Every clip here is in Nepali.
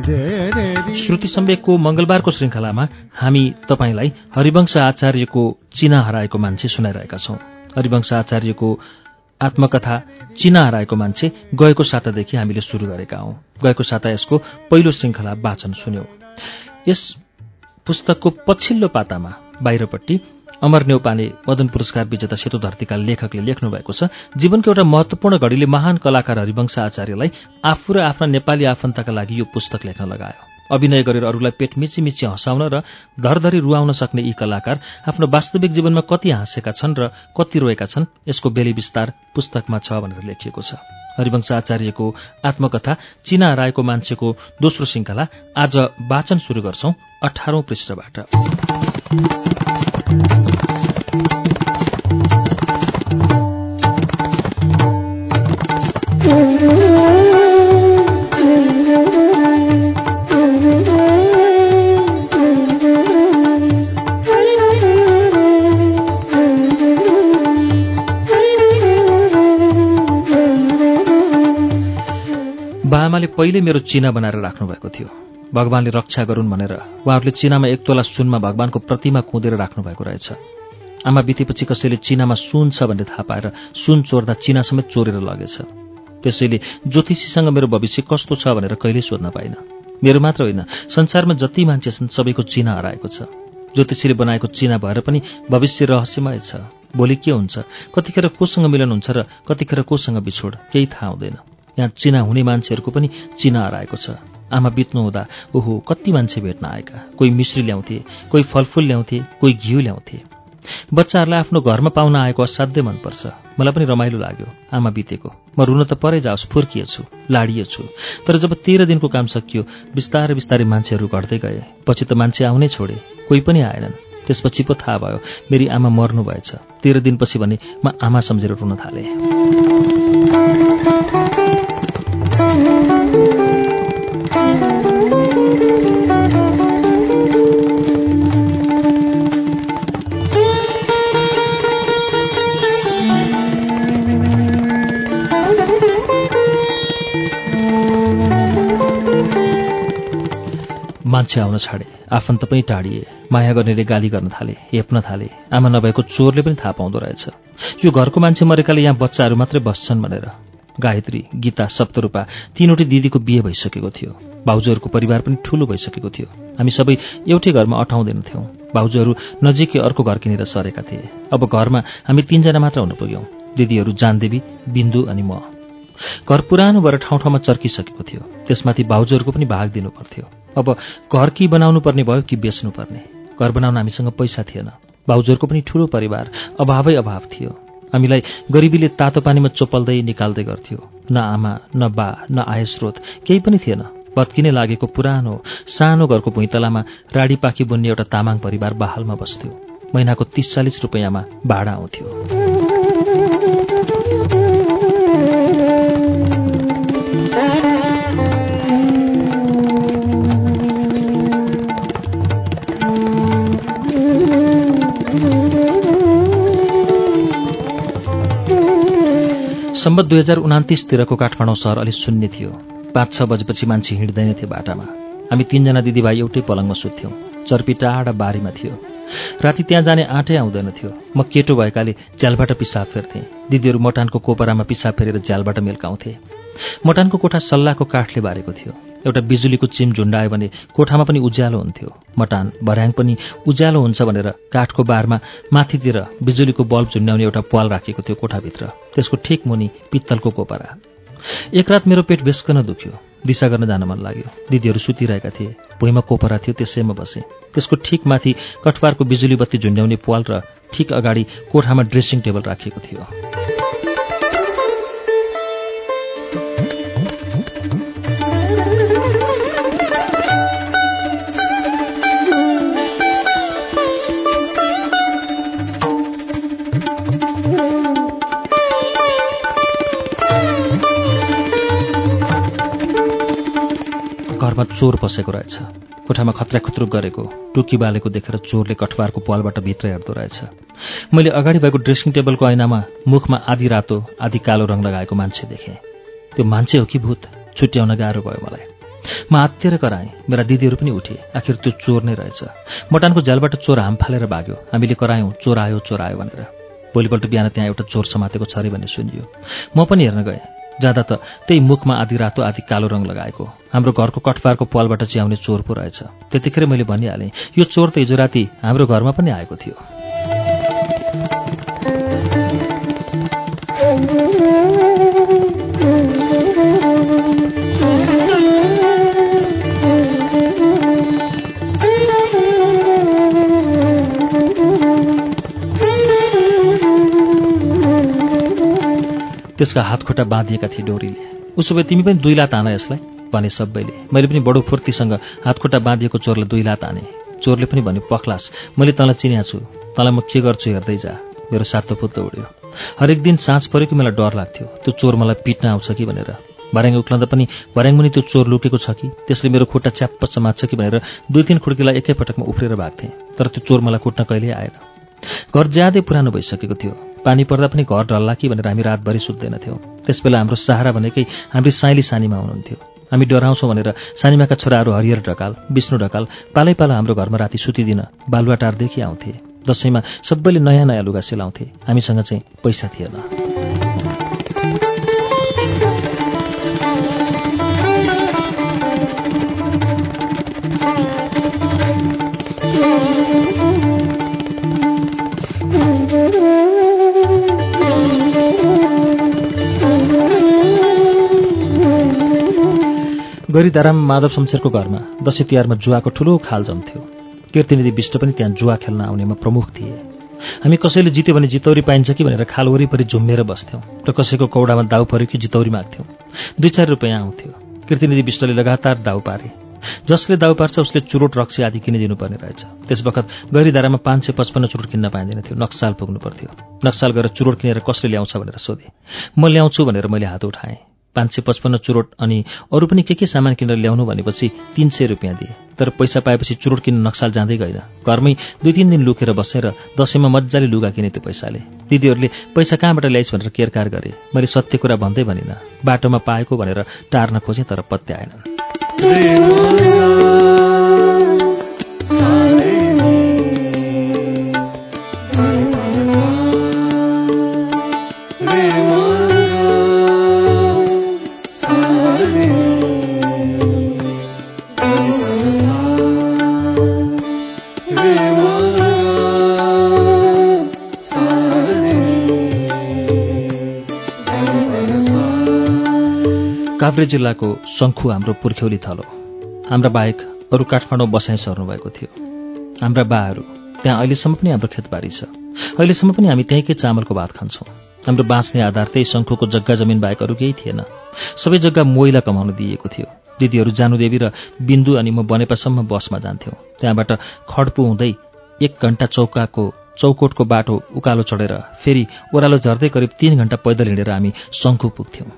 श्रुति सम्वेकको मंगलबारको श्रृङ्खलामा हामी तपाईँलाई हरिवंश आचार्यको चिना हराएको मान्छे सुनाइरहेका छौं। हरिवंश आचार्यको आत्मकथा चिना हराएको मान्छे गएको सातादेखि हामीले शुरू गरेका हौं। गएको साता यसको पहिलो श्रृङ्खला वाचन सुन्यौं। यस पुस्तकको पछिल्लो पातामा बाहिरपट्टि अमर नेौपाने मदन पुरस्कार विजेता सेतो धरतीका लेखकले लेख्नु भएको छ। जीवनको एउटा महत्वपूर्ण घडीले महान कलाकार हरिवंश आचार्यलाई आफू र आफ्ना नेपाली आफन्तका लागि यो पुस्तक लेख्न लगायो। अभिनय गरेर अरूलाई पेट मिची मिची हँसाउन र धरधरी रुवाउन सक्ने यी कलाकार आफ्नो वास्तविक जीवनमा कति हाँसेका छन् र कति रोएका छन् यसको बेली विस्तार पुस्तकमा छ भनेर लेखिएको छ। हरिवंश आचार्यको आत्मकथा चिना हराएको मान्छेको दोस्रो श्रृङ्खला आज वाचन शुरू गर्छौं अठारौं पृष्ठबाट। पहिले मेरो चिना बनाएर राख्नुभएको थियो। भगवानले रक्षा गरून् भनेर। उहाँहरूले चिनामा एक तोला सुनमा भगवानको प्रतिमा कुँदेर राख्नुभएको रहेछ। आमा बितेपछि कसैले चिनामा सुन छ भन्ने थाहा पाएर सुन चोर्दा चिना समेत चोरेर लगेछ। त्यसैले ज्योतिषीसँग मेरो भविष्य कस्तो छ भनेर कहिल्यै सोध्न पाइन। मेरो मात्र होइन संसारमा जति मान्छे छन् सबैको चिना हराएको छ। ज्योतिषीले बनाएको चिना भएर पनि भविष्य रहस्यमय छ। भोलि के हुन्छ? कतिखेर कोसँग मिलन हुन्छ र कतिखेर कोसँग बिछोड? केही थाहा हुँदैन। यहाँ चिना हुने मान्छेहरूको पनि चिना हराएको छ। आमा बित्नु हुँदा ओहो कति मान्छे भेट्न आएका? कोही मिश्री ल्याउँथे कोही फलफुल ल्याउँथे कोही घिउ ल्याउँथे। बच्चाहरूलाई आफ्नो घरमा पाउन आएको असाध्यै मनपर्छ। मलाई पनि रमाइलो लाग्यो आमा बितेको। म रुन त परै जाओस् फुर्किएछु लाडिएछु तर जब तेह्र दिनको काम सकियो बिस्तारै बिस्तारै मान्छेहरू घट्दै गए। पछि त मान्छे आउनै छोडे कोही पनि आएनन्। त्यसपछि पो थाहा भयो मेरी आमा मर्नु भएछ। तेह्र दिनपछि भने म आमा सम्झेर रुन थालेँ। मान्छे आउन छाडे। आफन्त पनि टाढिए। माया गर्नेले गाली गर्न थाले हेप्न थाले। आमा नभएको चोरले पनि थाहा पाउँदो रहेछ। यो घरको मान्छे मरेकाले यहाँ बच्चाहरू मात्रै बस्छन् भनेर। गायत्री गीता सप्तरूपा तीनवटै दिदीको बिहे भइसकेको थियो। भाउजूहरूको परिवार पनि ठूलो भइसकेको थियो। हामी सबै एउटै घरमा अठाउँदैनथ्यौँ भाउजूहरू नजिकै अर्को घर किनेर सरेका थिए। अब घरमा हामी तीनजना मात्र हुन पुग्यौँ। दिदीहरू जानदेवी बिन्दु अनि म। घर पुरानो भएर ठाउँ ठाउँमा चर्किसकेको थियो। त्यसमाथि भाउजूहरूको पनि भाग दिनु पर्थ्यो। अब घर कि बनाउनु पर्ने भयो कि बेच्नु पर्ने घर बनाउन हामीसँग पैसा थिएन। भाउजूहरूको पनि ठूलो परिवार अभावै अभाव थियो। हामीलाई गरिबीले तातो पानीमा चोपल्दै निकाल्दै गर्थ्यो। न आमा न बा न आय स्रोत केही पनि थिएन। भत्किने लागेको पुरानो सानो घरको भुइँतलामा राडी पाखी बुन्ने एउटा तामाङ परिवार बहालमा बस्थ्यो। महिनाको तीस चालिस रुपियाँमा भाडा आउँथ्यो। सम्बत दुई हजार उनातिसतिरको काठमाडौँ सहर अलिक शून्य थियो। पाँच छ बजेपछि मान्छे हिँड्दैनथे बाटामा। हामी तीनजना दिदीभाइ एउटै पलङमा सुत्थ्यौँ। चर्पी टाढा बारीमा थियो। राति त्यहाँ जाने आँटै आउँदैन थियो। म केटो भएकाले झ्यालबाट पिसाब फेर्थेँ। दिदीहरू मटानको कोपरामा पिसाब फेरेर झ्यालबाट मेल्काउँथे। मटानको कोठा सल्लाहको काठले बारेको थियो। एउटा बिजुलीको चिम झुन्डायो भने कोठामा पनि उज्यालो हुन्थ्यो। मटान भर्याङ पनि उज्यालो हुन्छ भनेर काठको बारमा माथितिर बिजुलीको बल्ब झुन्ड्याउने एउटा पाल राखेको थियो कोठाभित्र। त्यसको ठिक मुनि पित्तलको कोपरा। एक रात मेरो पेट बेसकन दुख्यो। दिशा गर्न जान मन लाग्यो। दिदीहरू सुतिरहेका थिए। भुइँमा कोपरा थियो त्यसैमा बसेँ। त्यसको ठिक माथि कठवारको बिजुली बत्ती झुन्ड्याउने पाल र ठिक अगाडि कोठामा ड्रेसिङ टेबल राखिएको थियो। घरमा चोर पसेको रहेछ। कोठामा खत्रा खुत्रुक गरेको टुकी बालेको देखेर चोरले कठबारको पालबाट भित्र हेर्दो रहेछ। मैले अगाडि भएको ड्रेसिङ टेबलको ऐनामा मुखमा आधी रातो आधी कालो रङ लगाएको मान्छे देखेँ। त्यो मान्छे हो कि भूत? छुट्याउन गाह्रो भयो मलाई। म आत्तिएर कराएँ मेरा दिदीहरू पनि उठे। आखिर त्यो चोर नै रहेछ। मटानको झ्यालबाट चोर हाम फालेर भाग्यो। हामीले करायौँ चोर आयो चोर आयो भनेर। भोलिपल्ट बिहान त्यहाँ एउटा चोर समातेको छ अरे भन्ने सुनियो। म पनि हेर्न गएँ। जाँदा त त्यही मुखमा आधी रातो आधी कालो रङ लगाएको हाम्रो घरको कठपारको पालबाट च्याउने चोर पो रहेछ। त्यतिखेर मैले भनिहालेँ यो चोर त हिजो राति हाम्रो घरमा पनि आएको थियो। त्यसका हातखुट्टा बाँधिएका थिए डोरीले। उसो भए तिमी पनि दुई लात आन यसलाई भने सबैले। मैले पनि बडो फुर्तीसँग हातखुट्टा बाँधिएको चोरलाई दुई लात आने। चोरले पनि भन्यो पख्लास मैले तँलाई चिनिया छु। तँलाई म के गर्छु हेर्दै जा। मेरो सातो पुत्तो उड्यो। हरेक दिन साँझ परेको मलाई डर लाग्थ्यो। त्यो चोर मलाई पिट्न आउँछ कि भनेर। भर्याङ उक्लँदा पनि भर्याङ मुनि त्यो चोर लुकेको छ कि? त्यसले मेरो खुट्टा च्याप्प समात्छ कि भनेर दुई तिन खुड्कीलाई एकैपटकमा उफ्रेर भाग्थेँ। तर त्यो चोर मलाई कुट्न कहिल्यै आएन। घर ज्यादै पुरानो भइसकेको थियो। पानी पर्दा पनि घर ढल्ला कि भनेर हामी रातभरि सुत्दैनथ्यौँ त्यसबेला हाम्रो सहारा भनेकै हाम्रो साइली सानीमा हुनुहुन्थ्यो। हामी डराउँछौँ भनेर सानीमाका छोराहरू हरिहर ढकाल विष्णु ढकाल पालै पालो हाम्रो घरमा राति सुतिदिन बालुवाटारदेखि आउँथे। दसैँमा सबैले नयाँ नयाँ लुगा सिलाउँथे। हामीसँग चाहिँ पैसा थिएन। गरीधाराम माधव शमशेरको घरमा दसैँ तिहारमा जुवाको ठुलो खाल जम्थ्यो कीर्तिनिधि विष्ट पनि त्यहाँ जुवा खेल्न आउनेमा प्रमुख थिए। हामी कसैले जित्यो भने जितौरी पाइन्छ कि भनेर खाल वरिपरि झुम्मेर बस्थ्यौँ र कसैको कौडामा दाउ पऱ्यो कि जितौरी माग्थ्यौँ। दुई चार रुपियाँ आउँथ्यो। कीर्तिनिधि विष्टले लगातार दाउ पारे। जसले दाउ पार्छ उसले चुरोट रक्सी आदि किनिदिनुपर्ने रहेछ। त्यस बखत पाँच सय पचपन्न चुरोट किन्न पाइँदैन थियो। नक्साल पुग्नु पर्थ्यो। नक्साल गएर चुरोट किनेर कसले ल्याउँछ भनेर सोधेँ। म ल्याउँछु भनेर मैले हात उठाएँ। पाँच सय पचपन्न चुरोट अनि अरू पनि के के सामान किनेर ल्याउनु भनेपछि तिन सय रुपियाँ दिए। तर पैसा पाएपछि चुरोट किन्न नक्साल जाँदै गइन घरमै दुई तिन दिन लुकेर बसेर दसैँमा मजाले लुगा किने त्यो पैसाले। दिदीहरूले पैसा कहाँबाट ल्याइस् भनेर केरकार गरे। मैले सत्य कुरा भन्दै भनिनँ। बाटोमा पाएको भनेर टार्न खोजेँ तर पत्ते काभ्रे जिल्लाको शङ्खु हाम्रो पुर्ख्यौली थलो हाम्रा बाहेक अरू काठमाडौँ बसाइ सर्नुभएको थियो। हाम्रा बाहरू त्यहाँ अहिलेसम्म पनि हाम्रो खेतबारी छ। अहिलेसम्म पनि हामी त्यहीँकै चामलको भात खान्छौँ। हाम्रो बाँच्ने आधार त्यही शङ्खुको जग्गा जमिन बाहेक अरू केही थिएन। सबै जग्गा मोइला कमाउन दिइएको थियो। दिदीहरू जानुदेवी र बिन्दु अनि म बनेपासम्म बसमा जान्थ्यौँ। त्यहाँबाट खड्पु हुँदै एक घन्टा चौकाको चौकोटको बाटो उकालो चढेर फेरि ओह्रालो झर्दै करिब तीन घन्टा पैदल हिँडेर हामी शङ्खु पुग्थ्यौँ।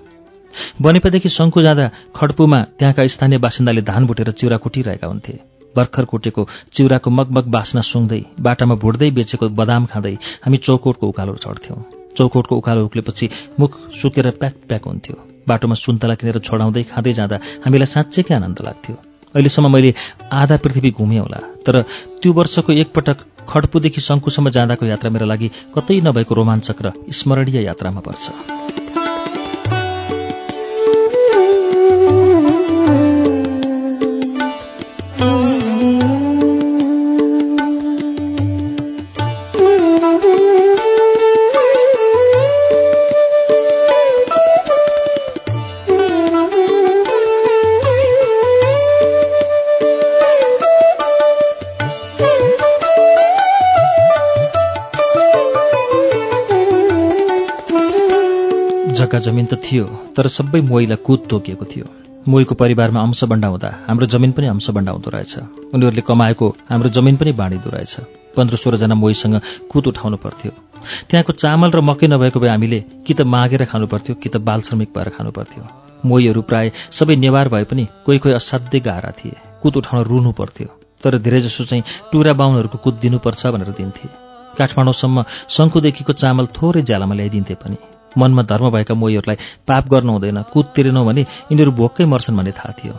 बनेपादेखि शङ्खु जाँदा खड्पुमा त्यहाँका स्थानीय बासिन्दाले धान बुटेर चिउरा कुटिरहेका हुन्थे। भर्खर कुटेको चिउराको मगमग बास्ना सुँग्दै बाटामा भुट्दै बेचेको बदाम खाँदै हामी चौकोटको उकालो चढ्थ्यौँ। चौकोटको उकालो उक्लेपछि मुख सुकेर प्याक प्याक हुन्थ्यो। बाटोमा सुन्तला किनेर छोडाउँदै खाँदै जाँदा हामीलाई साँच्चैकै आनन्द लाग्थ्यो। अहिलेसम्म मैले आधा पृथ्वी घुमेँ होला तर त्यो वर्षको एकपटक खड्पुदेखि शङ्कुसम्म जाँदाको यात्रा मेरो लागि कतै नभएको रोमाञ्चक र स्मरणीय यात्रामा पर्छ। जग्गा जमिन त थियो तर सबै मोहीलाई कुद तोकिएको थियो। मोहीको परिवारमा अंश बन्डाउँदा हाम्रो जमिन पनि अंश बन्डाउँदो रहेछ। उनीहरूले कमाएको हाम्रो जमिन पनि बाँडिँदो रहेछ। पन्ध्र सोह्रजना मोहीसँग कुद उठाउनु पर्थ्यो। त्यहाँको चामल र मकै नभएको भए हामीले कि त मागेर खानु पर्थ्यो कि त बाल श्रमिक भएर खानु पर्थ्यो। मोहीहरू प्राय सबै नेवार भए पनि कोही कोही असाध्यै गाह्रा थिए। कुद उठाउन रुनु पर्थ्यो। तर धेरैजसो चाहिँ टुरा बाहुनहरूको कुद दिनुपर्छ भनेर दिन्थे। काठमाडौँसम्म शङ्कुदेखिको चामल थोरै ज्यालामा ल्याइदिन्थे पनि। मनमा धर्म भएका मोहीहरूलाई पाप गर्नु हुँदैन कुद तिरेनौ भने यिनीहरू भोक्कै मर्छन् भन्ने थाहा थियो।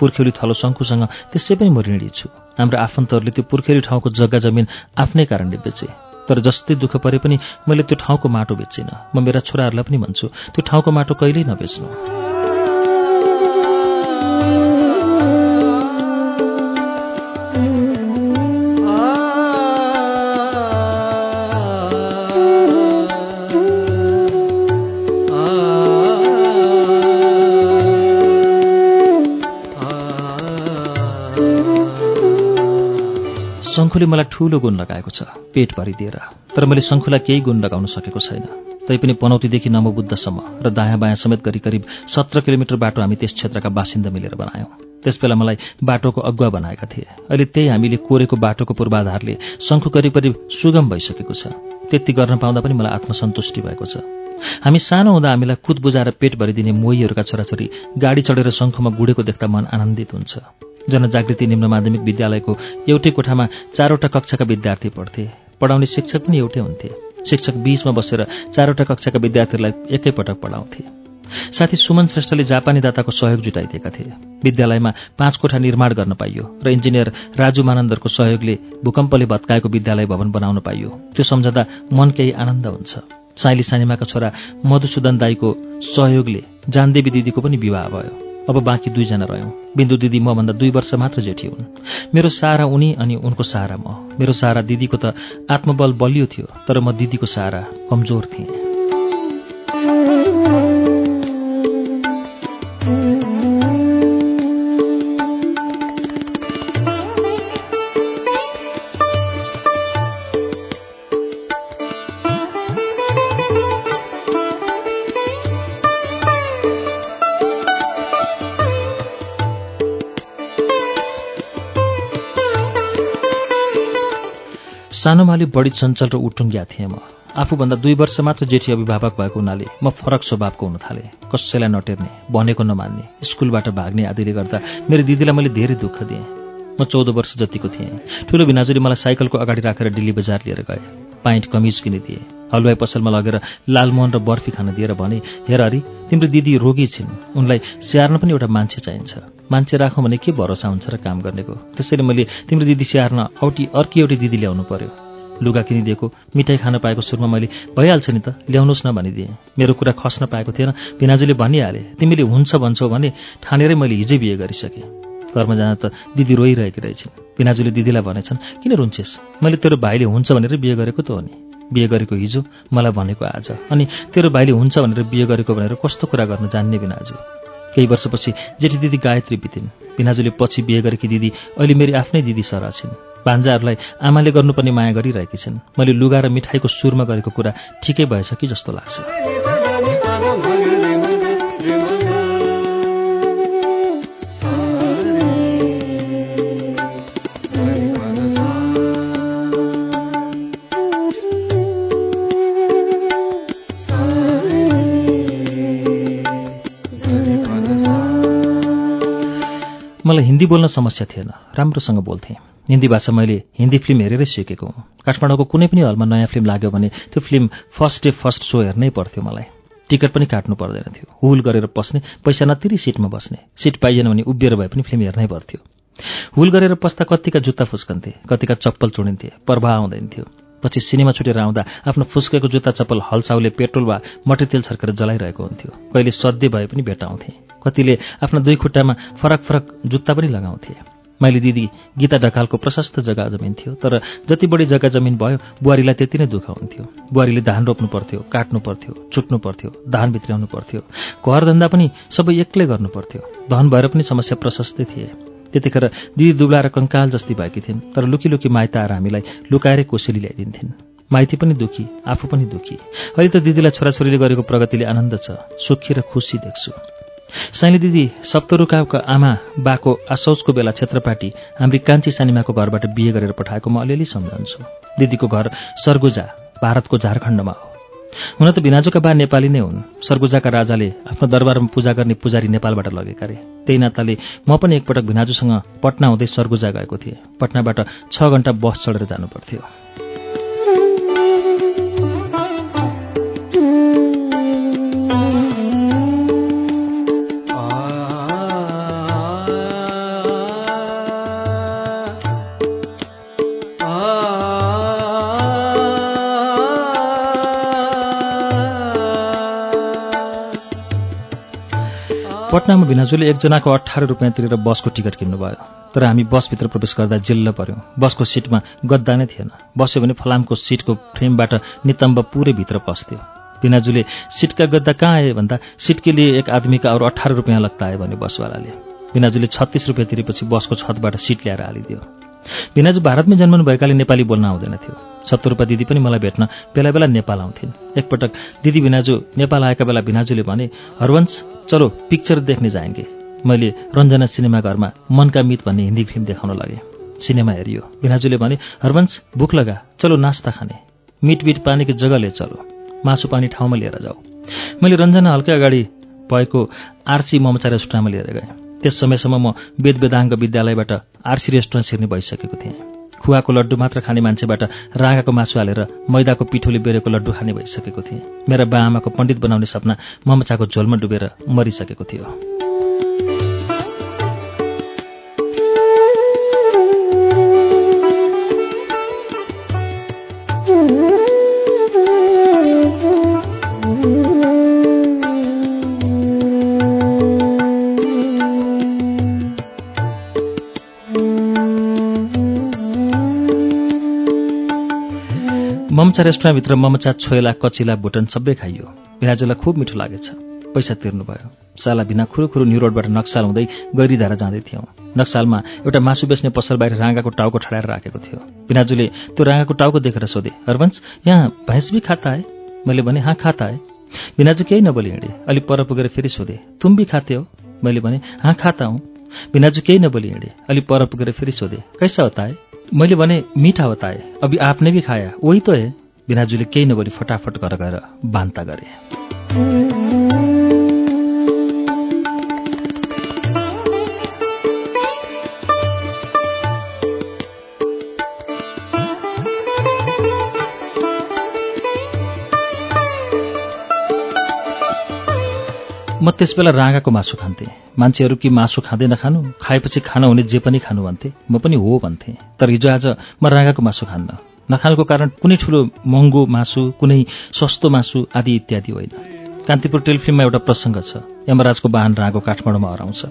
पुर्खेली थलो शङ्कुसँग त्यसै पनि म ऋणी छु। हाम्रो आफन्तहरूले त्यो पुर्खेली ठाउँको जग्गा जमिन आफ्नै कारणले बेचे। तर जस्तै दुःख परे पनि मैले त्यो ठाउँको माटो बेच्चिनँ म मेरा छोराहरूलाई पनि भन्छु त्यो ठाउँको माटो कहिल्यै नबेच्नु। शङ्खुले मलाई ठूलो गुण लगाएको छ पेट भरिदिएर। तर मैले शङ्खुलाई केही गुण लगाउन सकेको छैन। तैपनि पनौतीदेखि नमोबुद्धसम्म र दायाँ बायाँ समेत गरी करिब सत्र किलोमिटर बाटो हामी त्यस क्षेत्रका बासिन्दा मिलेर बनायौँ। त्यसबेला मलाई बाटोको अगुवा बनाएका थिए। अहिले त्यही हामीले कोरेको बाटोको पूर्वाधारले शङ्खु करिब करिब सुगम भइसकेको छ। त्यति गर्न पाउँदा पनि मलाई आत्मसन्तुष्टि भएको छ। हामी सानो हुँदा हामीलाई कुद बुझाएर पेट भरिदिने मोहीहरूका छोराछोरी गाडी चढेर शङ्खुमा गुडेको देख्दा मन आनन्दित हुन्छ। जनजागृति निम्न माध्यमिक विद्यालयको एउटै कोठामा चारवटा कक्षाका विद्यार्थी पढ्थे। पढाउने शिक्षक पनि एउटै हुन्थे। शिक्षक बीचमा बसेर चारवटा कक्षाका विद्यार्थीहरूलाई एकैपटक पढाउँथे। साथी सुमन श्रेष्ठले जापानी दाताको सहयोग जुटाइदिएका थिए। विद्यालयमा पाँच कोठा निर्माण गर्न पाइयो र इन्जिनियर राजु मानन्दरको सहयोगले भूकम्पले भत्काएको विद्यालय भवन बनाउन पाइयो। त्यो सम्झँदा मन केही आनन्द हुन्छ। साइली सानिमाका छोरा मधुसूदन दाईको सहयोगले जानदेवी दिदीको पनि विवाह भयो। अब बाँकी दुईजना रह्यौँ। बिन्दु दिदी मभन्दा दुई वर्ष मात्र जेठी हुन्। मेरो सारा उनी अनि उनको सारा म। मेरो सारा दिदीको त आत्मबल बलियो थियो तर म दिदीको सारा कमजोर थिएँ। सानोमा अलि बढी चञ्चल र उटुङ्ग्या थिएँ म। आफूभन्दा दुई वर्ष मात्र जेठी अभिभावक भएको हुनाले म फरक स्वभावको हुन थालेँ। कसैलाई नटेर्ने भनेको नमान्ने स्कुलबाट भाग्ने आदिले गर्दा मेरो दिदीलाई मैले धेरै दुःख दिएँ। म चौध वर्ष जतिको थिएँ। ठुलो भिनाजुले मलाई साइकलको अगाडि राखेर दिल्ली बजार लिएर गए। पाइन्ट कमिज किनिदिए। हलुवाई पसलमा लगेर लालमोहन र बर्फी खान दिएर भने हेर हरि तिम्रो दिदी रोगी छिन्। उनलाई स्याहार्न पनि एउटा मान्छे चाहिन्छ। मान्छे राखौँ भने के भरोसा हुन्छ र काम गर्नेको? त्यसैले मैले तिम्रो दिदी स्याहार्न औटी अर्की एउटी दिदी ल्याउनु पर्यो। लुगा किनिदिएको मिठाई खान पाएको सुरुमा मैले भइहाल्छ नि त ल्याउनुहोस् न भनिदिएँ। मेरो कुरा खस्न पाएको थिएन भिनाजुले भनिहाले तिमीले हुन्छ भन्छौ भने ठानेरै मैले हिजै बिहे गरिसकेँ। घरमा जाँदा त दिदी रोइरहेकी रहेछन्। भिनाजुले दिदीलाई भनेछन् किन रुन्छेस्? मैले तेरो भाइले हुन्छ भनेर बिहे गरेको त हो नि। बिहे गरेको हिजो मलाई भनेको आज। अनि तेरो भाइले हुन्छ भनेर बिहे गरेको भनेर कस्तो कुरा गर्न जान्ने बिनाजु केही वर्षपछि जेठी दिदी गायत्री बितिन्। बिनाजुले पछि बिहे गरेकी दिदी अहिले मेरी आफ्नै दिदी सरा छिन्। भान्जाहरूलाई आमाले गर्नुपर्ने माया गरिरहेकी छिन्। मैले लुगा र मिठाईको सुरमा गरेको कुरा ठिकै भएछ कि जस्तो लाग्छ। मलाई हिन्दी बोल्न समस्या थिएन। राम्रोसँग बोल्थेँ। हिन्दी भाषा मैले हिन्दी फिल्म हेरेरै सिकेको हुँ। काठमाडौँको कुनै पनि हलमा नयाँ फिल्म लाग्यो भने त्यो film first day first show हेर्नै पर्थ्यो मलाई। टिकट पनि काट्नु पर्दैन थियो। हुल गरेर पस्ने पैसा नतिरी सिटमा बस्ने सिट पाइएन भने उभिएर भए पनि फिल्म हेर्नै पर्थ्यो। हुल गरेर पस्दा कतिका जुत्ता फुस्कन्थे कतिका चप्पल चुडिन्थे प्रवाह आउँदैन थियो। पछि सिनेमा छुटेर आउँदा आफ्नो फुस्केको जुत्ता चप्पल हलसाउले पेट्रोल वा मट्टीतेल छर्केर जलाइरहेको हुन्थ्यो। कहिले सध्य भए पनि भेटाउँथे कतिले आफ्ना दुई खुट्टामा फरक फरक जुत्ता पनि लगाउँथे। मैले दिदी गीता ढकालको प्रशस्त जग्गा जमिन थियो तर जति बढी जग्गा जमिन भयो बुहारीलाई त्यति नै दुःख हुन्थ्यो। बुहारीले धान रोप्नु पर्थ्यो काट्नु पर्थ्यो छुट्नु पर्थ्यो धान भित्राउनु पर्थ्यो घरधन्दा पनि सबै एक्लै गर्नु पर्थ्यो। धन भएर पनि समस्या प्रशस्तै थिए। त्यतिखेर दिदी दुब्ला र कङ्काल जस्ती भएकी थिइन् तर लुकी लुकी आएर हामीलाई लुकाएरै कोसेली ल्याइदिन्थिन्। माइती पनि दुखी आफू पनि दुखी। अहिले त दिदीलाई छोराछोरीले गरेको प्रगतिले आनन्द छ सुखी र खुसी देख्छु। साइली दिदी सप्तरुकाको आमा बाको आसौजको बेला क्षेत्रपाटी हाम्री कान्छी सानिमाको घरबाट बिहे गरेर पठाएको म अलिअलि सम्झन्छु। दिदीको घर सरगुजा भारतको झारखण्डमा हो। हुन त भिनाजुका बा नेपाली नै हुन्। सरगुजाका राजाले आफ्नो दरबारमा पूजा गर्ने पुजारी नेपालबाट लगेका रे। त्यही नाताले म पनि एकपटक भिनाजुसँग पटना हुँदै सरगुजा गएको थिएँ। पटनाबाट छ घन्टा बस चढेर जानुपर्थ्यो। पटनामा भिनाजुले एकजनाको अठार रुपियाँ तिरेर बसको टिकट किन्नुभयो। तर हामी बसभित्र प्रवेश गर्दा जिल्ल पर्यौँ। बसको सिटमा गद्दा नै थिएन। बस्यो भने फलामको सिटको फ्रेमबाट नितम्ब पुरै भित्र पस्थ्यो। भिनाजुले सिटका गद्दा कहाँ आए भन्दा सिट के लिए एक आदमीका अरू अठार रुपियाँ लगता आयो भने बसवालाले। भिनाजुले छत्तिस रुपियाँ तिरेपछि बसको छतबाट सिट ल्याएर हालिदियो। भिनाजु भारतमै जन्मनु भएकाले नेपाली बोल्न आउँदैन थियो। सत्तर रूपियाँ दिदी पनि मलाई भेट्न बेला बेला नेपाल आउँथिन्। एकपटक दिदी भिनाजु नेपाल आएका बेला भिनाजुले भने हरवंश चलो पिक्चर देख्ने जाएंगे मैले रञ्जना सिनेमा घरमा मनका मित भन्ने हिन्दी फिल्म देखाउन लगेँ। सिनेमा हेरियो। भिनाजुले भने हरवंश भुख लगा। चलो नास्ता खाने। मिट मिट पानीको जग्गाले चलो। मासु पानी ठाउँमा लिएर जाऊ। मैले रञ्जना हल्कै अगाडि भएको आरसी ममचा रेस्टुरेन्टमा लिएर गएँ। त्यस समयसम्म म वेद वेदाङ्ग विद्यालयबाट आरसी रेस्टुरेन्ट छिर्ने भइसकेको थिएँ। खुवाको लड्डु मात्र खाने मान्छेबाट राँगाको मासु हालेर मैदाको पिठोले बेरेको लड्डु खाने भइसकेको थिएँ। मेरा बा आमाको पण्डित बनाउने सपना ममचाको झोलमा डुबेर मरिसकेको थियो। ममचा रेस्टुरेन्टभित्र ममचा छोएला कचिला बुटन सबै खाइयो। भिनाजुलाई खुब मिठो लागेछ। पैसा तिर्नुभयो। साला बिना खुरुखुरु न्यु रोडबाट नक्साल हुँदै गैरीधारा जाँदै थियौँ। नक्सालमा एउटा मासु बेच्ने पसल बाहिर राँगाको टाउको ठडाएर राखेको थियो। भिनाजुले त्यो राँगाको टाउको देखेर सोधे हरवंश यहाँ भैँस भी खाता है? मैले भने हाँ खाता है। भिनाजु केही नबोली हिँडे अलिक पर पुगेर फेरि सोधे तुम भी खाते हो? मैले भने हाँ खाता हूँ। भिनाजु केही नबोली हिँडे अलिक पर पुगेर फेरि सोधे कैसा होता है? मैले भने मिठा है अभी आपने भी खाया वही तो है। बिनाजुले केही नगरी फटाफट घर गएर बान्ता गरे। म त्यसबेला राँगाको मासु खान्थेँ। मान्छेहरू कि मासु खाँदै नखानु खाएपछि खान हुने जे पनि खानु भन्थे। म पनि हो भन्थेँ। तर हिजो आज म राँगाको मासु खान्न। नखानुको कारण कुनै ठुलो महँगो मासु कुनै सस्तो मासु आदि इत्यादि होइन। कान्तिपुर टेलिफिल्ममा एउटा प्रसङ्ग छ। यमराजको वाहन राँगो काठमाडौँमा हराउँछ।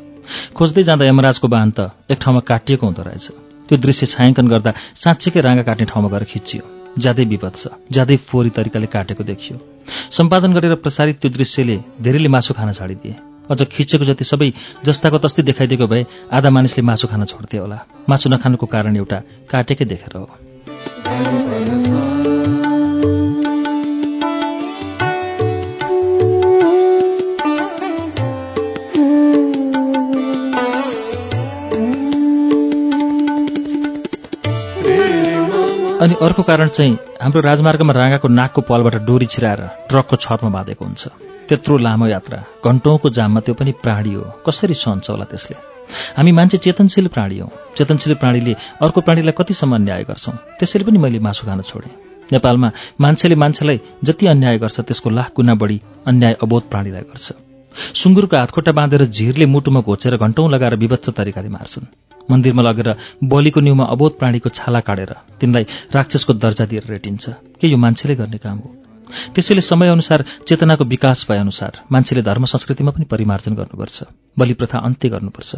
खोज्दै जाँदा यमराजको वाहन त एक ठाउँमा काटिएको हुँदो रहेछ। त्यो दृश्य छायाङ्कन गर्दा साँच्चीकै राँगा काट्ने ठाउँमा गएर खिचियो ज्यादै विपद छ ज्यादै फोहोरी तरिकाले काटेको देखियो। सम्पादन गरेर प्रसारित त्यो दृश्यले धेरैले मासु खान छाडिदिए। अझ खिचेको जति सबै जस्ताको तस्तै देखाइदिएको भए आधा मानिसले मासु खान छोड्थे होला। मासु नखानुको कारण एउटा काटेकै देखेर हो। अनि अर्को कारण चाहिँ हाम्रो राजमार्गमा राँगाको नाकको पालबाट डोरी छिराएर ट्रकको छतमा बाँधेको हुन्छ। त्यत्रो लामो यात्रा घन्टौँको जाममा त्यो पनि प्राणी हो। कसरी सहन्छ होला त्यसले? हामी मान्छे चेतनशील प्राणी हौ। चेतनशील प्राणीले अर्को प्राणीलाई कतिसम्म अन्याय गर्छौँ? त्यसैले पनि मैले मासु खान छोडेँ। नेपालमा मान्छेले मान्छेलाई जति अन्याय गर्छ त्यसको लाख गुणा बढी अन्याय अबोध प्राणीलाई गर्छ। सुँगुरको हातखुट्टा बाँधेर झिरले मुटुमा घोचेर घन्टौँ लगाएर विभत्स तरिकाले मार्छन्। मन्दिरमा लगेर बलिको न्युमा अबोध प्राणीको छाला काटेर तिनलाई राक्षसको दर्जा दिएर रेटिन्छ। के यो मान्छेले गर्ने काम हो? त्यसैले समयअनुसार चेतनाको विकास भएअनुसार मान्छेले धर्म संस्कृतिमा पनि परिमार्जन गर्नुपर्छ। बलि प्रथा अन्त्य गर्नुपर्छ।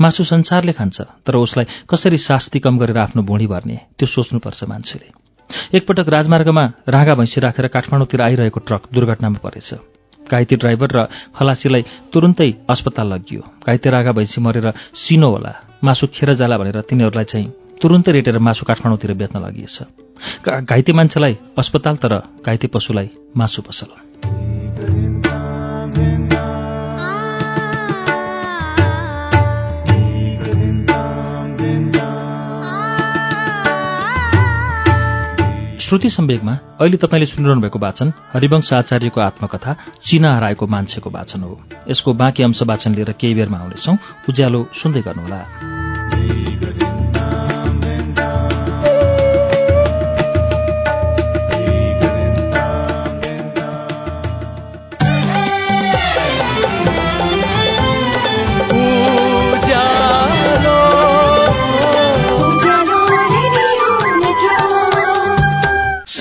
मासु संसारले खान्छ तर उसलाई कसरी शास्ति कम गरेर आफ्नो भुँडी भर्ने त्यो सोच्नुपर्छ मान्छेले। एकपटक राजमार्गमा राँगा भैँसी राखेर काठमाडौँतिर आइरहेको ट्रक दुर्घटनामा परेछ। घाइते ड्राइभर र खलासीलाई तुरुन्तै अस्पताल लगियो। घाइते रागा भैँसी मरेर सिनो होला। मासु खेर जाला भनेर तिनीहरूलाई चाहिँ तुरुन्तै रेटेर मासु काठमाडौँतिर बेच्न लागिएछ। घाइते मान्छेलाई अस्पताल तर घाइते पशुलाई मासु पसल। श्रुति सम्वेकमा अहिले तपाईँले सुनिरहनु भएको वाचन हरिवंश आचार्यको आत्मकथा चिना हराएको मान्छेको वाचन हो। यसको बाँकी अंश वाचन लिएर केही बेरमा आउनेछौ। उज्यालो सुन्दै गर्नुहोला।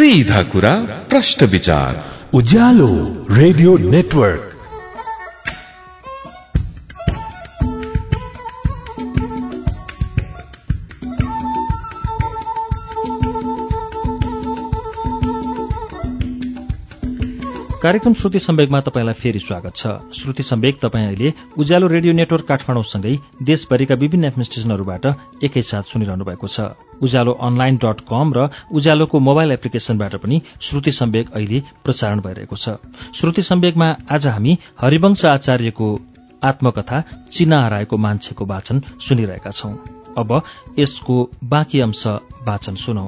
सीधा कुरा प्रश्न विचार उज्यालो रेडियो नेटवर्क कार्यक्रम श्रुति सम्वेकमा तपाईँलाई फेरि स्वागत छ। श्रुति सम्वेक तपाईँ अहिले उज्यालो रेडियो नेटवर्क काठमाडौँसँगै देशभरिका विभिन्न एफएम स्टेशनहरूबाट एकैसाथ सुनिरहनु भएको छ। उज्यालो अनलाइन डट कम र उज्यालोको मोबाइल एप्लिकेशनबाट पनि श्रुति सम्वेक अहिले प्रसारण भइरहेको छ। श्रुति सम्वेकमा आज हामी हरिवंश आचार्यको आत्मकथा चिना हराएको मान्छेको वाचन सुनिरहेका छौं। अब यसको बाँकी अंश वाचन सुनौ।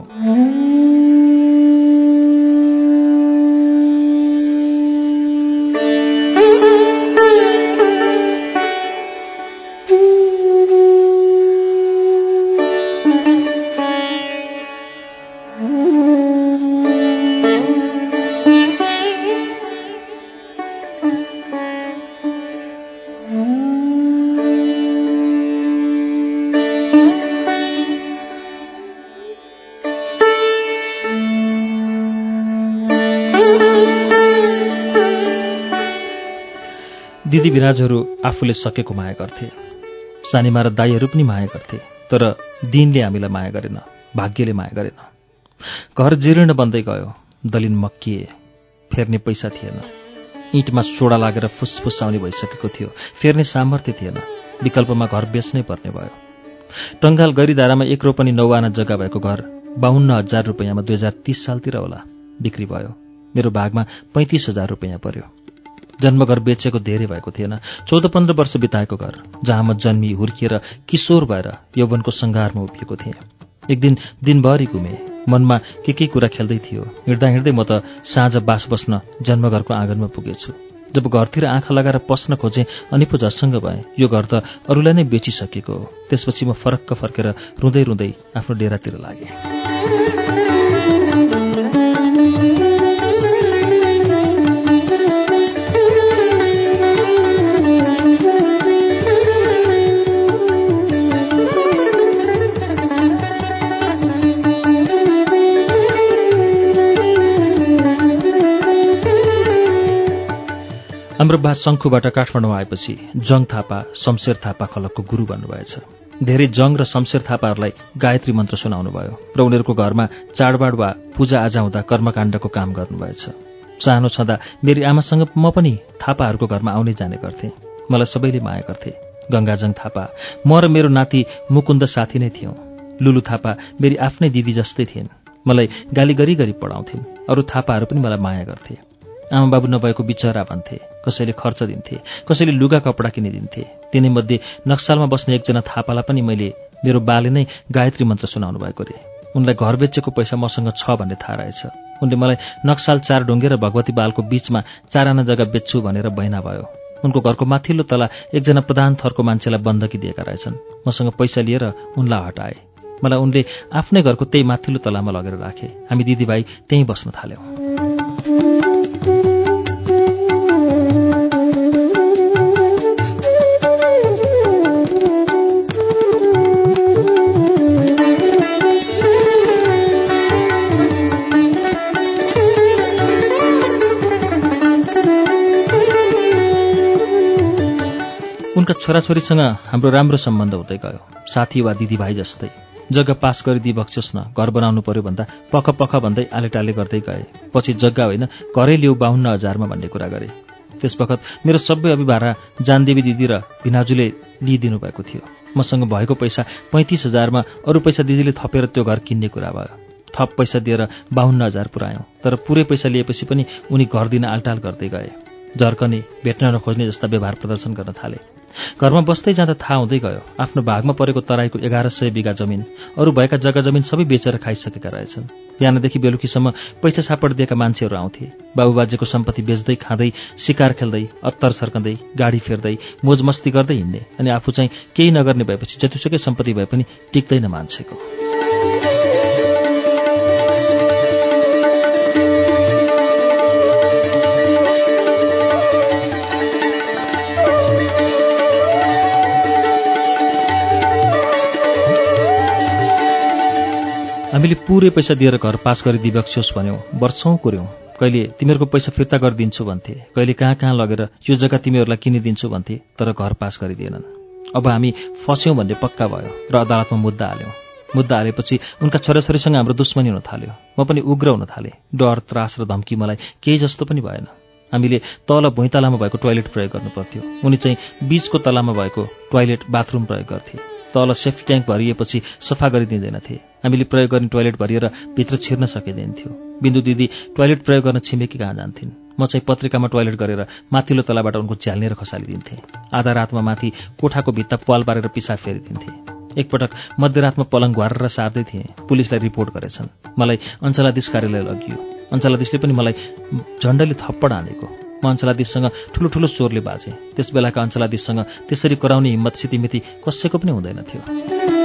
दिदी बिराजहरू आफूले सकेको माया गर्थे। सानीमा र दाईहरू पनि माया गर्थे तर दिनले हामीलाई माया गरेन भाग्यले माया गरेन। घर जीर्ण बन्दै गयो दलिन मक्किए फेर्ने पैसा थिएन। इँटमा सोडा लागेर फुसफुस आउने भइसकेको थियो फेर्ने सामर्थ्य थिएन विकल्पमा घर बेच्नै पर्ने भयो। टङ्गाल गैरीधारामा एक रोपनी नौआना जग्गा भएको घर बाहुन्न हजार रुपियाँमा दुई हजार तिस सालतिर होला बिक्री भयो। मेरो भागमा पैँतिस हजार रुपियाँ पर्यो। जन्मघर बेचेको धेरै भएको थिएन। चौध पन्ध्र वर्ष बिताएको घर जहाँ म जन्मी हुर्किएर किशोर भएर यौवनको सङ्घारमा उभिएको थिएँ। एक दिन दिनभरि घुमेँ। मनमा के के कुरा खेल्दै थियो हिँड्दा हिँड्दै म त साँझ बास बस्न जन्मघरको आँगनमा पुगेछु। जब घरतिर आँखा लगाएर पस्न खोजेँ अनि पो झस्सङ्ग भएँ। यो घर त अरूलाई नै बेचिसकेको हो। त्यसपछि म फरक्क फर्केर रुँदै रुँदै आफ्नो डेरातिर लागेँ। हाम्रो बा शङ्खुबाट काठमाडौँ आएपछि जङ थापा शमशेर थापा खलकको गुरु बन्नुभएछ। धेरै जङ र शमशेर थापाहरूलाई गायत्री मन्त्र सुनाउनु भयो र उनीहरूको घरमा चाडबाड वा पूजाआजा हुँदा कर्मकाण्डको काम गर्नुभएछ। सानो छँदा मेरी आमासँग म पनि थापाहरूको घरमा आउने जाने गर्थेँ। मलाई सबैले माया गर्थे। गङ्गाजङ थापा म र मेरो नाति मुकुन्द साथी नै थियौँ। लुलु थापा मेरी आफ्नै दिदी जस्तै थिइन्। मलाई गाली गरी गरी पढाउँथिन्। अरू थापाहरू पनि मलाई माया गर्थे। आमा बाबु नभएको बिचरा भन्थे कसैले खर्च दिन्थे कसैले लुगा कपडा किनिदिन्थे। तिनीमध्ये नक्सालमा बस्ने एकजना थापालाई पनि मैले मेरो बाले नै गायत्री मन्त्र सुनाउनु भएको रे। उनलाई घर बेचेको पैसा मसँग छ भन्ने थाहा रहेछ। उनले मलाई नक्साल चार ढुङ्गे र भगवती बालको बीचमा चार आना जग्गा बेच्छु भनेर बहिना भयो। उनको घरको माथिल्लो तला एकजना प्रधान थरको मान्छेलाई बन्दकी दिएका रहेछन्। मसँग पैसा लिएर उनलाई हटाए। मलाई उनले आफ्नै घरको त्यही माथिल्लो तलामा लगेर राखे। हामी दिदीभाइ त्यहीँ बस्न थाल्यौँ। उनका छोराछोरीसँग हाम्रो राम्रो सम्बन्ध हुँदै गयो। साथी वा दिदीभाइ जस्तै। जग्गा पास गरिदिई बक्सियोस् न घर बनाउनु पर्यो भन्दा पख पख भन्दै आलेटाले गर्दै गए। पछि जग्गा होइन घरै ल्याउ बाहुन्न हजारमा भन्ने कुरा गरे। त्यसवखत मेरो सबै अभिभारा जानदेवी दिदी र भिनाजुले लिइदिनु भएको थियो। मसँग भएको पैसा पैँतिस हजारमा अरू पैसा दिदीले थपेर त्यो घर किन्ने कुरा भयो। थप पैसा दिएर बाहुन्न हजार पुऱ्यायौँ तर पुरै पैसा लिएपछि पनि उनी घर दिन आलटाल गर्दै गए। झर्कने भेट्न नखोज्ने जस्ता व्यवहार प्रदर्शन गर्न थाले। घरमा बस्दै जाँदा थाहा हुँदै गयो आफ्नो भागमा परेको तराईको एघार सय बिघा जमिन अरू भएका जग्गा जमिन सबै बेचेर खाइसकेका रहेछन्। बिहानदेखि बेलुकीसम्म पैसा सापड दिएका मान्छेहरू आउँथे। बाबुबाजेको सम्पत्ति बेच्दै खाँदै सिकार खेल्दै अत्तर सर्कँदै गाडी फेर्दै मोजमस्ती गर्दै हिँड्ने अनि आफू चाहिँ केही नगर्ने भएपछि जतिसुकै सम्पत्ति भए पनि टिक्दैन मान्छेको। हामीले पुरै पैसा दिएर घर पास गरी दिबक्सियोस् भन्यौँ। वर्षौँ कुर्यौँ। कहिले तिमीहरूको पैसा फिर्ता गरिदिन्छु भन्थे। कहिले कहाँ कहाँ लगेर यो जग्गा तिमीहरूलाई किनिदिन्छु भन्थे तर घर पास गरिदिएनन्। अब हामी फस्यौँ भन्ने पक्का भयो र अदालतमा मुद्दा हाल्यौँ। मुद्दा हालेपछि उनका छोराछोरीसँग हाम्रो दुश्मनी हुन थाल्यो। म पनि उग्र हुन थालेँ। डर त्रास र धम्की मलाई केही जस्तो पनि भएन। हामीले तल भुइँतलामा भएको टोयलेट प्रयोग गर्नुपर्थ्यो। उनी चाहिँ बीचको तलामा भएको टोयलेट बाथरुम प्रयोग गर्थे। तल सेफ्टी ट्याङ्क भरिएपछि सफा गरिदिँदैनथे। हामीले प्रयोग गर्ने टोयलेट भरिएर भित्र छिर्न सकिँदैनथ्यो। बिन्दु दिदी टोयलेट प्रयोग गर्न छिमेकी कहाँ जान्थिन्? म चाहिँ पत्रिकामा टोयलेट गरेर माथिल्लो तलाबाट उनको झ्याल्नेर खसालिदिन्थेँ। आधा रातमा माथि कोठाको भित्ता पाल पारेर पिसाब फेरिदिन्थे। एकपटक मध्यरातमा पलङ घुवारेर सार्दै थिएँ। पुलिसलाई रिपोर्ट गरेछन्। मलाई अञ्चलाधीश कार्यालय लगियो। अञ्चलाधीशले पनि मलाई झन्डैले थप्पड हानेको। म अञ्चलाधीशसँग ठुलो ठुलो चोरले बाजेँ। त्यस बेलाका अञ्चलाधीशसँग त्यसरी कराउने हिम्मत सितिमिति कसैको पनि हुँदैन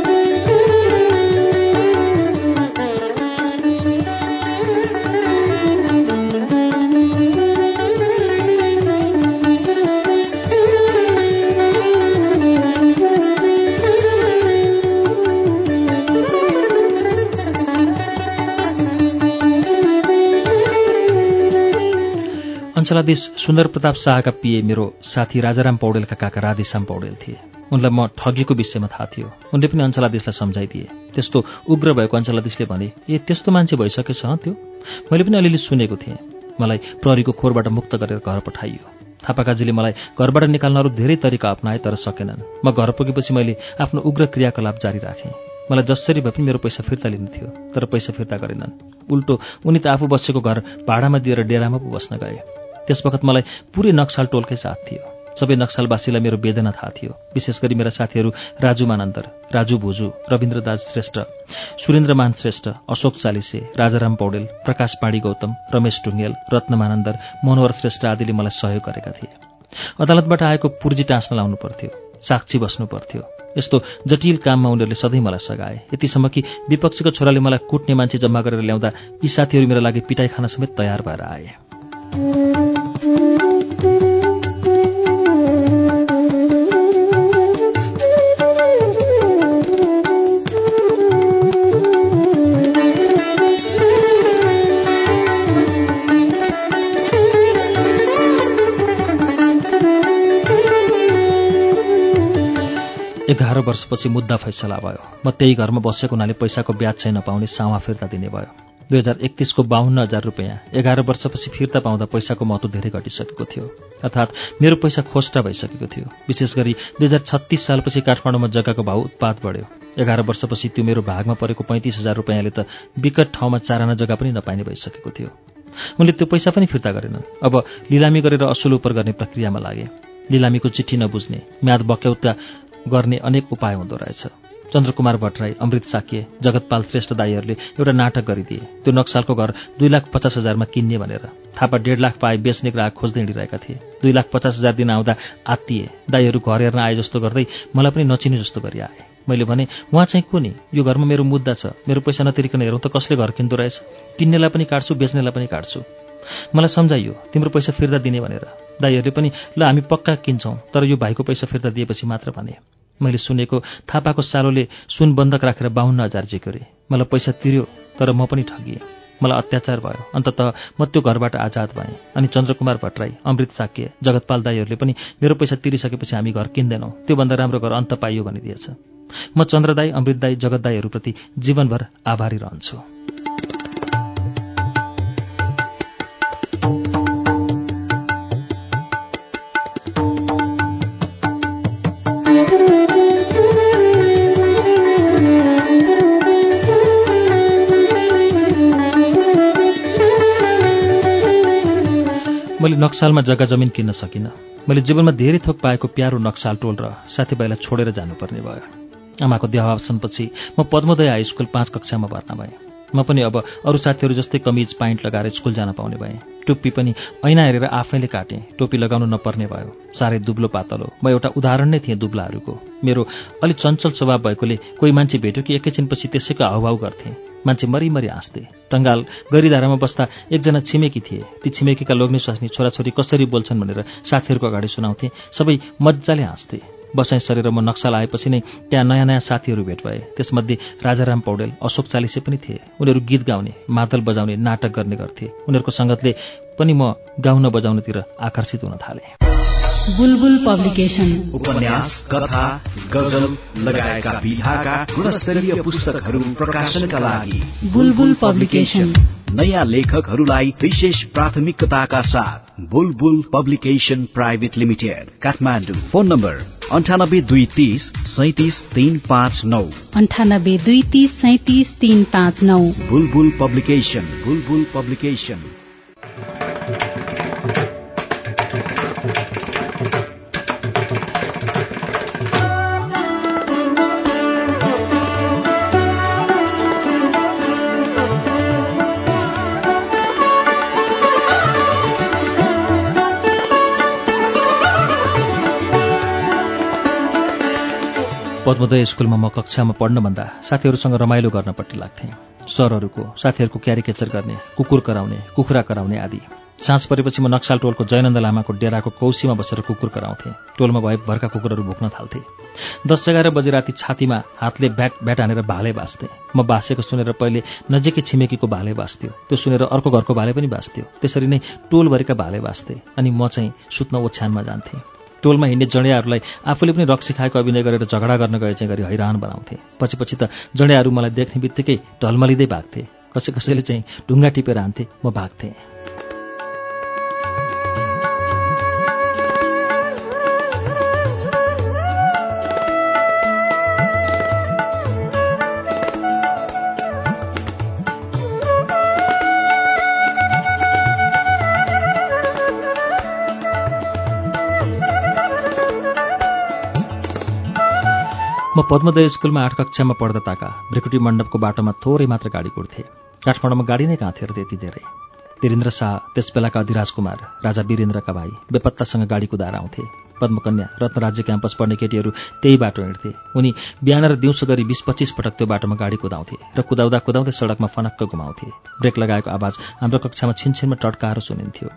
अञ्चलाधीश सुन्दर प्रताप शाहका पिए मेरो साथी राजाराम पौडेलका काका राधेश्याम पौडेल थिए। उनलाई म ठगीको विषयमा थाहा थियो। उनले पनि अञ्चलाधीशलाई सम्झाइदिए। त्यस्तो उग्र भएको अञ्चलाधीशले भने ए त्यस्तो मान्छे भइसकेछ त्यो? मैले पनि अलिअलि सुनेको थिएँ। मलाई प्रहरीको खोरबाट मुक्त गरेर घर पठाइयो। थापाकाजीले मलाई घरबाट निकाल्न अरू धेरै तरिका अप्नाए तर सकेनन्। म घर पुगेपछि मैले आफ्नो उग्र क्रियाकलाप जारी राखेँ। मलाई जसरी भए पनि मेरो पैसा फिर्ता लिनु थियो तर पैसा फिर्ता गरेनन्। उल्टो उनी त आफू बसेको घर भाडामा दिएर डेरामा पो बस्न गए। त्यस बखत मलाई पुरै नक्साल टोलकै साथ थियो। सबै नक्सलवासीलाई मेरो वेदना थाहा थियो। विशेष गरी मेरा साथीहरू राजु मानन्दर राजु भुजु रविन्द्र दास श्रेष्ठ सुरेन्द्रमान श्रेष्ठ अशोक चालिसे राजाराम पौडेल प्रकाश पाणी गौतम रमेश टुङ्गेल रत्न मानन्दर मनोहर श्रेष्ठ आदिले मलाई सहयोग गरेका थिए। अदालतबाट आएको पुर्जी टाँस्न लाउनु पर्थ्यो। साक्षी बस्नु पर्थ्यो। यस्तो जटिल काममा उनीहरूले सधैँ मलाई सघाए। यतिसम्म कि विपक्षीको छोराले मलाई कुट्ने मान्छे जम्मा गरेर ल्याउँदा यी साथीहरू मेरा लागि पिटाई खान समेत तयार भएर आए। एघार वर्षपछि मुद्दा फैसला भयो। म त्यही घरमा बसेको हुनाले पैसाको ब्याज चाहिँ नपाउने सावा फिर्ता दिने भयो। दुई हजार एकतिसको बाहन्न हजार रुपियाँ। एघार वर्षपछि फिर्ता पाउँदा पैसाको महत्व धेरै घटिसकेको थियो। अर्थात् मेरो पैसा खोस्टा भइसकेको थियो। विशेष गरी दुई हजार छत्तिस सालपछि काठमाडौँमा जग्गाको भाउ उत्पाद बढ्यो। एघार वर्षपछि त्यो मेरो भागमा परेको पैँतिस हजार रुपियाँले त विकट ठाउँमा चाराना जग्गा पनि नपाइने भइसकेको थियो। उनले त्यो पैसा पनि फिर्ता गरेनन्। अब लिलामी गरेर असुल उपर गर्ने प्रक्रियामा लागे। लिलामीको चिठी नबुझ्ने म्याद बक्यौता गर्ने अनेक उपाय हुँदो रहेछ। चन्द्रकुमार भट्टराई अमृत साक्य जगतपाल श्रेष्ठ दाईहरूले एउटा नाटक गरिदिए। त्यो नक्सालको घर दुई लाख पचास हजारमा किन्ने भनेर। थापा डेढ लाख पाए बेच्ने ग्राहक खोज्दै हिँडिरहेका थिए। दुई लाख पचास हजार दिन आउँदा आत्तिए। दाईहरू घर हेर्न आए जस्तो गर्दै मलाई पनि नचिने जस्तो गरी आए। मैले भने उहाँ चाहिँ को नि? यो घरमा मेरो मुद्दा छ। मेरो पैसा नतिरिकन हेरौँ त कसले घर किन्दो रहेछ? किन्नेलाई पनि काट्छु बेच्नेलाई पनि काट्छु। मलाई सम्झाइयो तिम्रो पैसा फिर्ता दिने भनेर। दाईहरूले पनि ल हामी पक्का किन्छौँ तर यो भाइको पैसा फिर्ता दिएपछि मात्र भने। मैले सुनेको थापाको सालोले सुन बन्धक राखेर बाहुन्न हजार झिक्यो मलाई पैसा तिर्यो तर म पनि ठगिएँ। मलाई अत्याचार भयो। अन्तत म त्यो घरबाट आजाद भएँ अनि चन्द्रकुमार भट्टराई अमृत साक्य जगतपाल दाईहरूले पनि मेरो पैसा तिरिसकेपछि हामी घर किन्दैनौँ। त्योभन्दा राम्रो घर अन्त पाइयो भनिदिएछ। म चन्द्रदाई अमृत दाई जगत दाईहरूप्रति जीवनभर आभारी रहन्छु। मैले नक्सालमा जग्गा जमिन किन्न सकिनँ। मैले जीवनमा धेरै थोक पाएको प्यारो नक्साल टोल र साथीभाइलाई छोडेर जानुपर्ने भयो। आमाको देहावसानपछि म पद्मोदय हाई स्कुल पाँच कक्षामा भर्ना भएँ। म पनि अब अरू साथीहरू जस्तै कमिज पाइन्ट लगाएर स्कुल जान पाउने भएँ। टोप्पी पनि ऐना हेरेर आफैले काटेँ। टोपी लगाउनु नपर्ने भयो। साह्रै दुब्लो पातलो। म एउटा उदाहरण नै थिएँ दुब्लाहरूको। मेरो अलि चञ्चल स्वभाव भएकोले कोही मान्छे भेट्यो कि एकैछिनपछि त्यसैको हाउभाउ गर्थेँ। मान्छे मरिमरि हाँस्थे। टङ्गाल गैरीधारामा बस्दा एकजना छिमेकी थिए। ती छिमेकीका लोग्ने स्वास्नी छोराछोरी कसरी बोल्छन् भनेर साथीहरूको अगाडि सुनाउँथे। सबै मजाले हाँस्थे। बसाइ सरेर म नक्सल आएपछि नै त्यहाँ नयाँ नयाँ साथीहरू भेट भए। त्यसमध्ये राजाराम पौडेल अशोक चालिसे पनि थिए। उनीहरू गीत गाउने मादल बजाउने नाटक गर्ने गर्थे। उनीहरूको सङ्गतले पनि म गाउन बजाउनतिर आकर्षित हुन थालेँ। बुलबुल पब्लिकेशन। उपन्यास कथा गजल लगायतका विधाका गुणस्तरीय पुस्तकहरू प्रकाशनका लागि बुलबुल पब्लिकेशन। नयाँ लेखकहरूलाई विशेष प्राथमिकताका साथ Bulbul publication private limited Kathmandu. Phone number अन्ठानब्बे दुई तिस सैतिस तिन पाँच नौ। अन्ठानब्बे दुई तिस सैतिस तिन पाँच नौ। Bulbul publication Bulbul publication. Padmodaya स्कुलमा म कक्षामा पढ्नभन्दा साथीहरूसँग रमाइलो गर्नपट्टि लाग्थेँ। सरहरूको साथीहरूको क्यारिकेचर गर्ने कुकुर कराउने कुखुरा कराउने आदि। साँझ परेपछि म नक्साल टोलको जयनन्द लामाको डेराको कौसीमा बसेर कुकुर कराउँथेँ। टोलमा भए भरका कुकुरहरू भुक्न थाल्थे। दस एघार बजे राति छातीमा हातले ब्याट ब्याट हानेर भाले बाँच्थेँ। म बाँसेको सुनेर पहिले नजिकै छिमेकीको भाले बाँच्थ्यो। त्यो सुनेर अर्को घरको भाले पनि बाँच्थ्यो। त्यसरी नै टोलभरिका भाले बाँच्थे अनि म चाहिँ सुत्न ओछ्यानमा जान्थेँ। टोलमा हिँड्ने जडियाहरूलाई आफूले पनि रक्सी खाएको अभिनय गरेर झगडा गर्न गए चाहिँ गरी हैरान बनाउँथे। पछि पछि त जडियाहरू मलाई देख्ने बित्तिकै ढलमलिँदै भाग्थे। कसै कसैले चाहिँ ढुङ्गा टिपेर हान्थे म भाग्थेँ। म पद्मोदय स्कुलमा आठ कक्षामा पढ्दा ताका भ्रिकुटी मण्डपको बाटोमा थोरै मात्र गाडी कुर्थे। काठमाडौँमा गाडी नै कहाँ थिएर त्यति धेरै। वीरेन्द्र शाह त्यसबेलाका अधिराज कुमार राजा वीरेन्द्रका भाइ बेपत्तासँग गाडी कुदाएर आउँथे। पद्मकन्या रत्नराज्य क्याम्पस पढ्ने केटीहरू त्यही बाटो हिँड्थे। उनी बिहान र दिउँसो गरी बिस पच्चिस पटक त्यो बाटोमा गाडी कुदाउँथे र कुदाउँदा कुदाउँदै सडकमा फनक्क घुमाउँथे। ब्रेक लगाएको आवाज हाम्रो कक्षामा छिनछिनमा टड्काएर सुनिन्थ्यो।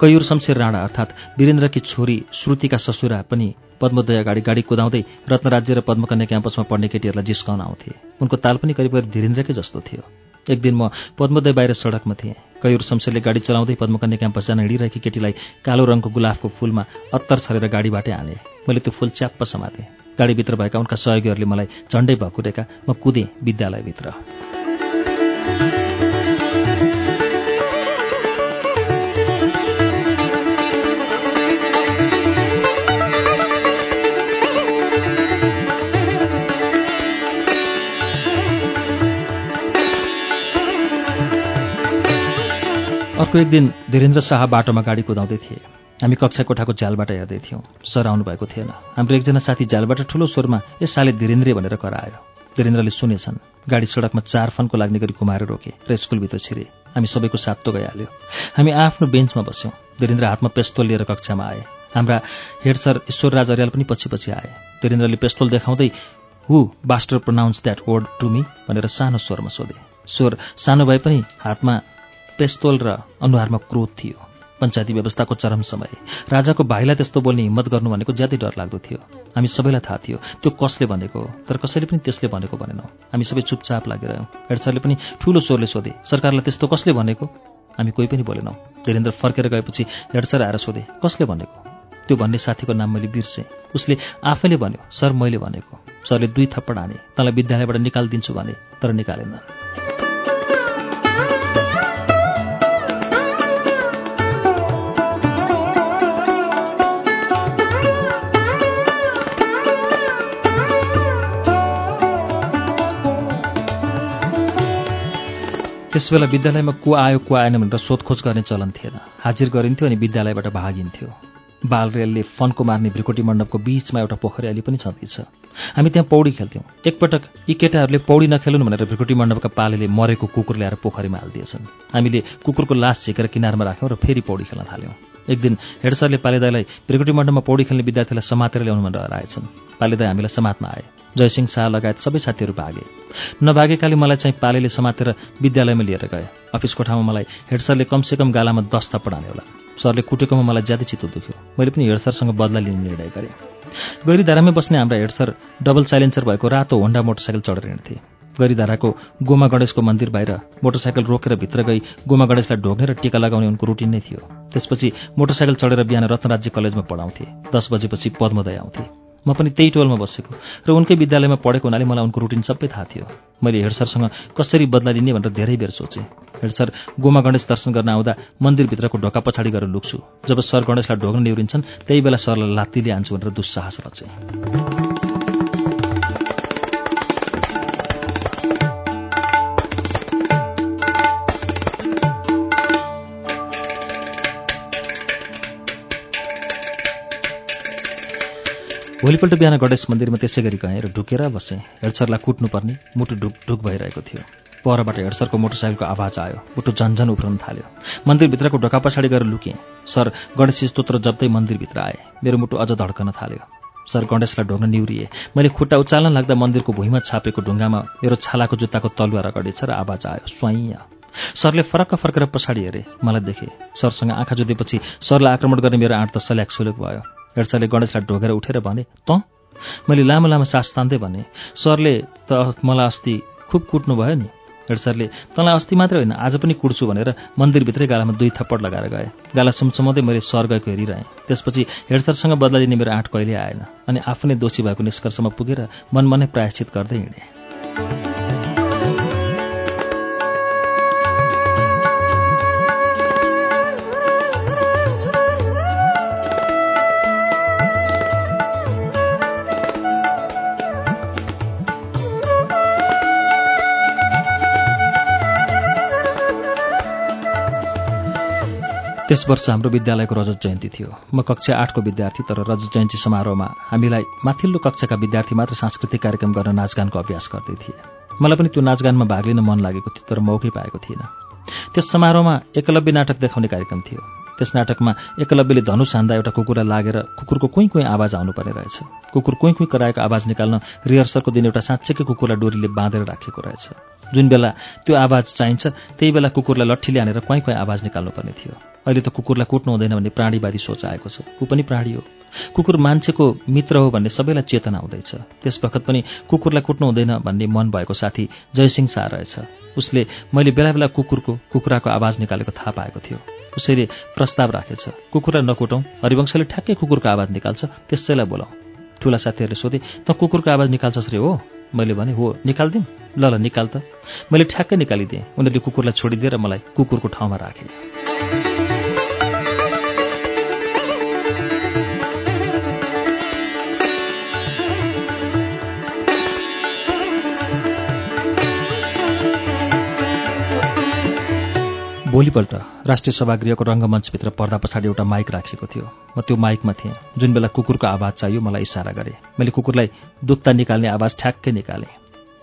कैयूर शमशेर राणा अर्थात् वीरेन्द्रकी छोरी श्रुतिका ससुरा पनि पद्मोदय अगाडि गाडी कुदाउँदै रत्नराज्य र पद्मकन्या क्याम्पसमा पढ्ने केटीहरूलाई जिस्काउन आउँथे। उनको ताल पनि करिब करिब धीरेन्द्रकै जस्तो थियो। एक दिन म पद्मोदय बाहिर सडकमा थिएँ। कैयूर शमशेरले गाडी चलाउँदै पद्मकन्या क्याम्पस जान हिँडिरहेकी केटीलाई कालो रङको गुलाबको फूलमा अत्तर छरेर गाडीबाटै हाने। मैले त्यो फूल च्याप्प समातेँ। गाडीभित्र भएका उनका सहयोगीहरूले मलाई झण्डै भकुरेका म कुदेँ विद्यालयभित्र। अर्को एक दिन धीरेन्द्र शाह बाटोमा गाडी कुदाउँदै थिए। हामी कक्षा कोठाको झ्यालबाट हेर्दै थियौँ। सर आउनु भएको थिएन। हाम्रो एकजना साथी झ्यालबाट ठुलो स्वरमा यस साले धीरेन्द्र भनेर करायो। धीरेन्द्रले सुनेछन् गाडी सडकमा चार फनको लाग्ने गरी घुमाएर रोके र स्कुलभित्र छिरे। हामी सबैको सातो गइहाल्यो। हामी आफ्नो बेन्चमा बस्यौँ। धीरेन्द्र हातमा पेस्तोल लिएर कक्षामा आए। हाम्रा हेड सर ईश्वरराज अर्याल पनि पछि पछि आए। धीरेन्द्रले पेस्तोल देखाउँदै who bastard pronounce that word to me भनेर सानो स्वरमा सोधे। स्वर सानो भए पनि हातमा पेस्तोल र अनुहारमा क्रोध थियो। पञ्चायती व्यवस्थाको चरम समय। राजाको भाइलाई त्यस्तो बोल्ने हिम्मत गर्नु भनेको ज्यादै डर लाग्दो थियो। हामी सबैलाई थाहा थियो त्यो कसले भनेको? तर कसैले पनि त्यसले भनेको भनेनौँ। हामी सबै चुपचाप लागिरह्यौँ हेड सरले पनि ठुलो स्वरले सोधे सरकारलाई त्यस्तो कसले भनेको? हामी कोही पनि बोलेनौँ। धीरेन्द्र फर्केर गएपछि हेड सर आएर सोधे कसले भनेको? त्यो भन्ने साथीको नाम मैले बिर्सेँ। उसले आफैले भन्यो सर मैले भनेको। सरले दुई थप्पड हाने तँलाई विद्यालयबाट निकालिदिन्छु भने तर निकालेन। त्यसबेला विद्यालयमा को आयो को आएन भनेर सोधखोज गर्ने चलन थिएन। हाजिर गरिन्थ्यो अनि विद्यालयबाट भागिन्थ्यो। बाल रेलले फन्को मार्ने भ्रिकुटी मण्डपको बीचमा एउटा पोखरी अलि पनि छँदैछ। हामी त्यहाँ पौडी खेल्थ्यौँ। एकपटक यी केटाहरूले पौडी नखेलुन् भनेर भ्रिकुटी मण्डपका पालेले मरेको कुकुर ल्याएर पोखरीमा हालिदिएछन्। हामीले कुकुरको लास झिकेर किनारमा राख्यौँ र फेरि पौडी खेल्न थाल्यौँ। एक दिन हेड सरले पालेदाईलाई भ्रिकुटी मण्डपमा पौडी खेल्ने विद्यार्थीलाई समातेर ल्याउनु भनेर आएछन् पालेदाई हामीलाई समात्न आए। जयसिंह शाह लगायत सबै साथीहरू भागे। नभागेकाले मलाई चाहिँ पालेले समातेर विद्यालयमा लिएर गए। अफिस कोठामा मलाई हेड सरले कमसेकम गालामा दस थप्पड होला। सरले कुटेकोमा मलाई ज्यादै चित्त दुख्यो। मैले पनि हेड सरसँग बदला लिने निर्णय गरेँ। गैरीधारामै बस्ने हाम्रा हेड सर डबल साइलेन्सर भएको रातो होन्डा मोटरसाइकल चढेर हिँड्थे। गैरीधाराको गोमा गणेशको मन्दिर बाहिर मोटरसाइकल रोकेर भित्र गई गोमा गणेशलाई ढोग्ने र टिका लगाउने उनको रुटिन नै थियो। त्यसपछि मोटरसाइकल चढेर बिहान रत्नराज्य कलेजमा पढाउँथे। दस बजेपछि पद्मोदय आउँथे। म पनि त्यही टोलमा बसेको र उनकै विद्यालयमा पढेको हुनाले मलाई उनको रुटिन सबै थाहा थियो। मैले हेड सरसँग कसरी बदला लिने भनेर धेरै बेर सोचेँ। हेड सर गोमा गणेश दर्शन गर्न आउँदा मन्दिरभित्रको ढोका पछाडि गएर लुक्छु। जब सर गणेशलाई ढोग्न निहुरिन्छन् त्यही बेला सरलाई लात्तीले हान्छु भनेर दुस्साहस रचेँ। भोलिपल्ट बिहान गणेश मन्दिरमा त्यसै गरी गएँ र ढुकेर बसेँ। हेडसरलाई कुट्नुपर्ने मुटु ढुक ढुक भइरहेको थियो। परबाट हेडसरको मोटरसाइकलको आवाज आयो। मुटु झन्झन उफ्रन थाल्यो। मन्दिरभित्रको ढोका पछाडि गएर लुकेँ। सर गणेश स्तोत्र जप्दै मन्दिरभित्र आए। मेरो मुटु अझ धड्कन थाल्यो। सर गणेशलाई ढोग्न निउरिए मैले खुट्टा उचाल्न लाग्दा मन्दिरको भुइँमा छापेको ढुङ्गामा मेरो छालाको जुत्ताको तलुवा रगडेछ र आवाज आयो स्वाइँ सरले फरक्क फर्केर पछाडि हेरे। मलाई देखे सरसँग आँखा जुधेपछि सरलाई आक्रमण गर्ने मेरो आँट त सल्याक सुलेक भयो। हेडसरले गणेशलाई ढोगेर उठेर भने त? मैले लामो लामो सास तान्दै भने सरले त मलाई अस्ति खुब कुट्नु भयो नि? हेडसरले तँलाई अस्ति मात्रै होइन आज पनि कुट्छु भनेर मन्दिरभित्रै गालामा दुई थप्पड लगाएर गए। गाला सुमसुमाउँदै मैले सर गएको हेरिरहेँ। त्यसपछि हेडसरसँग बदला मेरो आँट कहिले आएन अनि आफ्नै दोषी भएको निष्कर्षमा पुगेर मनमनै प्रायश्चित गर्दै हिँडेँ। त्यस वर्ष हाम्रो विद्यालयको रजत जयन्ती थियो। म कक्षा आठको विद्यार्थी तर रजत जयन्ती समारोहमा हामीलाई माथिल्लो कक्षाका विद्यार्थी मात्र सांस्कृतिक कार्यक्रम गर्न नाचगानको अभ्यास गर्दै थिए। मलाई पनि त्यो नाचगानमा भाग लिन मन लागेको थियो तर मौकै पाएको थिइनँ त्यस समारोहमा एकलव्य नाटक देखाउने कार्यक्रम थियो। त्यस नाटकमा एकलव्यले धनुष हान्दा एउटा कुकुरलाई लागेर कुकुरको कुइँ कुइँ आवाज आउनुपर्ने रहेछ। कुकुर कुइँ कुइँ कराएको आवाज निकाल्न रिहर्सलको दिन एउटा साँच्चैकै कुकुरलाई डोरीले बाँधेर राखेको रहेछ। जुन बेला त्यो आवाज चाहिन्छ त्यही बेला कुकुरलाई लट्ठीले हानेर क्वाइ क्वाइ आवाज निकाल्नुपर्ने थियो। अहिले त कुकुरलाई कुट्नु हुँदैन भन्ने प्राणीवादी सोच आएको छ। ऊ पनि प्राणी हो। कुकुर मान्छेको मित्र हो भन्ने सबैलाई चेतना हुँदैछ। त्यस बखत पनि कुकुरलाई कुट्नु हुँदैन भन्ने मन भएको साथी जयसिंह शाह रहेछ। उसले मैले बेला बेला कुकुरको कुखुराको आवाज निकालेको थाहा पाएको थियो। उसैले प्रस्ताव राखेछ। कुकुरलाई नकुटौँ हरिवंशले ठ्याक्कै कुकुरको आवाज निकाल्छ त्यसैलाई बोलाउँ ठुला साथीहरूले सोधे त कुकुरको आवाज निकाल्छस् रे हो? मैले भने हो निकालिदिउँ। ल ल निकाल त। मैले ठ्याक्कै निकालिदिएँ। उनीहरूले कुकुरलाई छोडिदिएर मलाई कुकुरको ठाउँमा राखे भोलिपल्ट राष्ट्रिय सभागृहको रङ्गमञ्चभित्र पर्दा पछाडि एउटा माइक राखिएको थियो। म त्यो माइकमा थिएँ। जुन बेला कुकुरको आवाज चाहियो मलाई इसारा गरे। मैले कुकुरलाई दुत्ता निकाल्ने आवाज ठ्याक्कै निकालेँ।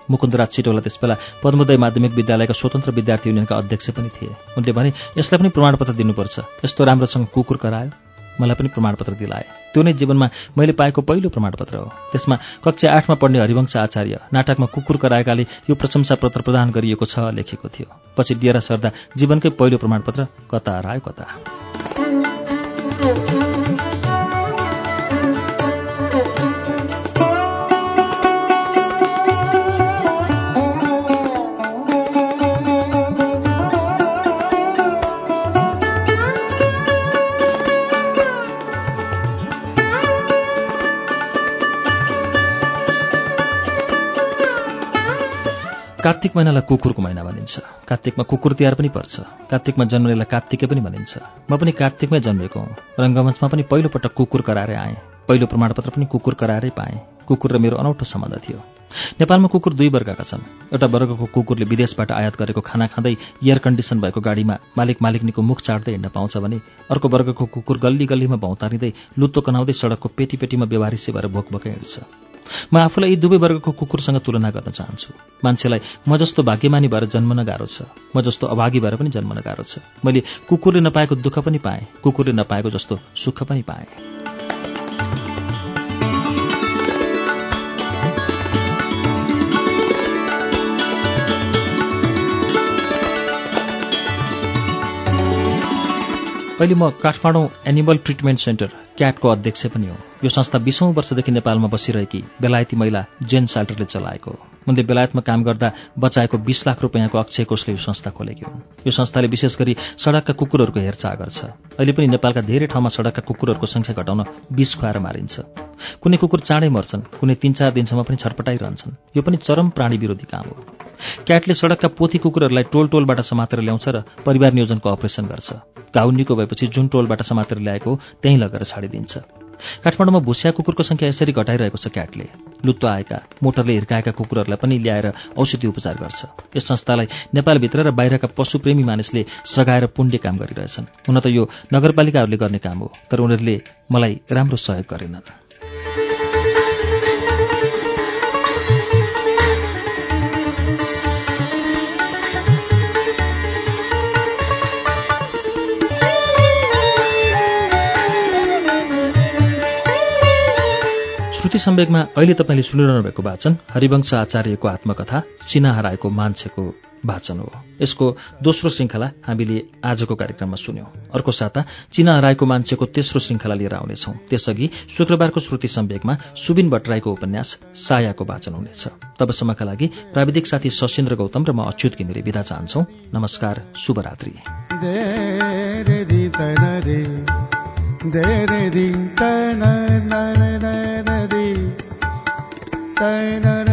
मुकुन्दराज छिटोला त्यसबेला पद्मोदय माध्यमिक विद्यालयका स्वतन्त्र विद्यार्थी युनियनका अध्यक्ष पनि थिए। उनले भने यसलाई पनि प्रमाणपत्र दिनुपर्छ। यस्तो राम्रोसँग कुकुर करायो। मलाई पनि प्रमाणपत्र दिलाए। त्यो नै जीवनमा मैले पाएको पहिलो प्रमाणपत्र हो। त्यसमा कक्षा आठमा पढ्ने हरिवंश आचार्य नाटकमा कुकुर कराएकाले यो प्रशंसा पत्र प्रदान गरिएको छ लेखेको थियो। पछि डिएरा सर्दा जीवनकै पहिलो प्रमाणपत्र कता हरायो कता। कार्तिक महिनालाई कुकुरको महिना भनिन्छ। कार्तिकमा कुकुर तिहार पनि पर्छ। कार्तिकमा जन्मनेलाई कार्तिकै पनि भनिन्छ। म पनि कार्तिकमै जन्मेको हुँ। रङ्गमञ्चमा पनि पहिलोपटक कुकुर कराएर आएँ। पहिलो प्रमाणपत्र पनि कुकुर कराएरै पाएँ। कुकुर र मेरो अनौठो सम्बन्ध थियो। नेपालमा कुकुर दुई वर्गका छन्। एउटा वर्गको कुकुरले विदेशबाट आयात गरेको खाना खाँदै एयर कन्डिसन भएको गाडीमा मालिक मालिकनीको मुख चाड्दै हिँड्न पाउँछ भने अर्को वर्गको कुकुर गल्ली गल्लीमा भौतारिँदै लुत्तो कनाउँदै सडकको पेटी पेटीमा व्यवहारिसे भएर भोकभोकै हिँड्छ। म आफूलाई यी दुवै वर्गको कुकुरसँग तुलना गर्न चाहन्छु। मान्छेलाई म जस्तो भाग्यमानी भएर जन्मन गाह्रो छ। म जस्तो अभागी भएर पनि जन्मन गाह्रो छ। मैले कुकुरले नपाएको दुःख पनि पाएँ। कुकुरले नपाएको जस्तो सुख पनि पाएँ। अहिले म काठमाडौँ एनिमल ट्रिटमेन्ट सेन्टर क्याटको अध्यक्ष पनि हो। यो संस्था बिसौँ वर्षदेखि नेपालमा बसिरहेकी बेलायती महिला जेन साल्टरले चलाएको हो। उनले बेलायतमा काम गर्दा बचाएको बिस लाख रुपियाँको अक्षय कोषले यो संस्था खोलेकी हुन्। यो संस्थाले विशेष गरी सडकका कुकुरहरूको हेरचाह गर्छ। अहिले पनि नेपालका धेरै ठाउँमा सडकका कुकुरहरूको संख्या घटाउन विष खुवाएर मारिन्छ। कुनै कुकुर चाँडै मर्छन् कुनै तिन चार दिनसम्म पनि छटपटाइरहन्छन्। यो पनि चरम प्राणी विरोधी काम हो। क्याटले सडकका पोथी कुकुरहरूलाई टोल टोलबाट समातेर ल्याउँछ र परिवार नियोजनको अपरेसन गर्छ। घाउ निको भएपछि जुन टोलबाट समातेर ल्याएको त्यहीँ लगेर छाडिदिन्छ। काठमाडौँमा भुसिया कुकुरको सङ्ख्या यसरी घटाइरहेको छ क्याटले। लुत्तो आएका मोटरले हिर्काएका कुकुरहरूलाई पनि ल्याएर औषधि उपचार गर्छ। यस संस्थालाई नेपालभित्र र बाहिरका पशुप्रेमी मानिसले सघाएर पुण्य काम गरिरहेछन्। हुन त यो नगरपालिकाहरूले गर्ने काम हो तर उनीहरूले मलाई राम्रो सहयोग गरेनन्। श्रुति सम्वेकमा अहिले तपाईँले सुनिरहनु भएको वाचन हरिवंश आचार्यको आत्मकथा चिना हराएको मान्छेको वाचन हो। यसको दोस्रो श्रृङ्खला हामीले आजको कार्यक्रममा सुन्यौं। अर्को साता चिना हराएको मान्छेको तेस्रो श्रृङ्खला लिएर आउनेछौं। त्यसअघि शुक्रबारको श्रुति सम्वेकमा सुबिन भट्टराईको उपन्यास सायाको वाचन हुनेछ। तबसम्मका लागि प्राविधिक साथी सशेन्द्र गौतम र म अच्युत घिमिरे विदा चाहन्छौ। नमस्कार शुभरात्री। Da da